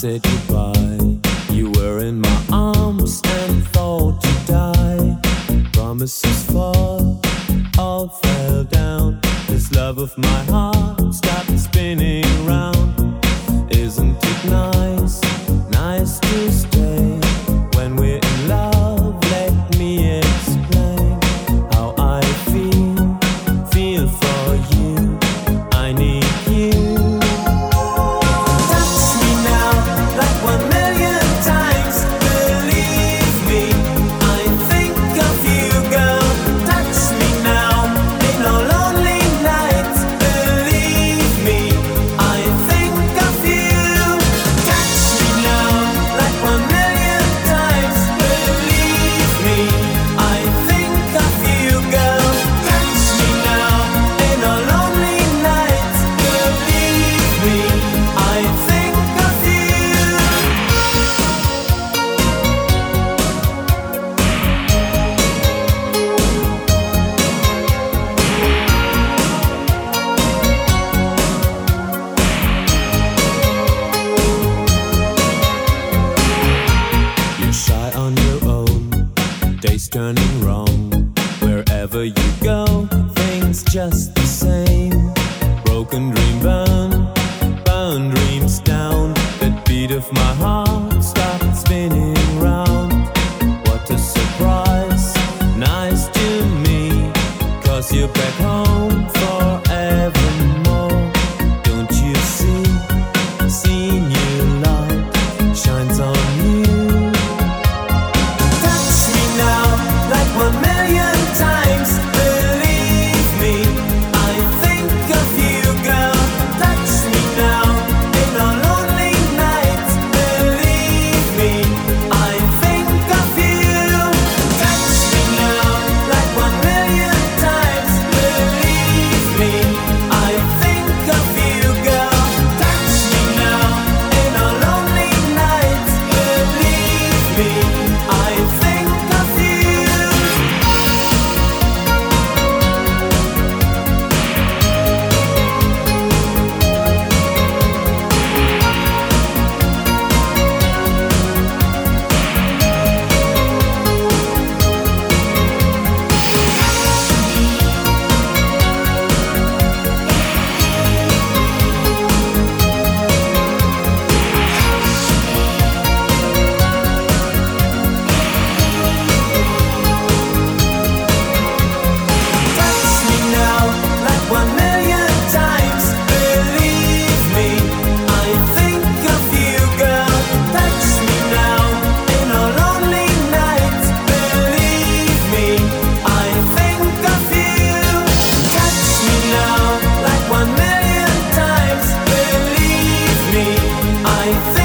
said goodbye. You were in my arms and thought to die. Promises fall, all fell down. This love of my heart stopped spinning round. always turning wrong. Wherever you go, things just the same. Broken dream bound, bound dreams down. That beat of my heart stopped spinning round. What a surprise, nice to me. Cause you're back home for life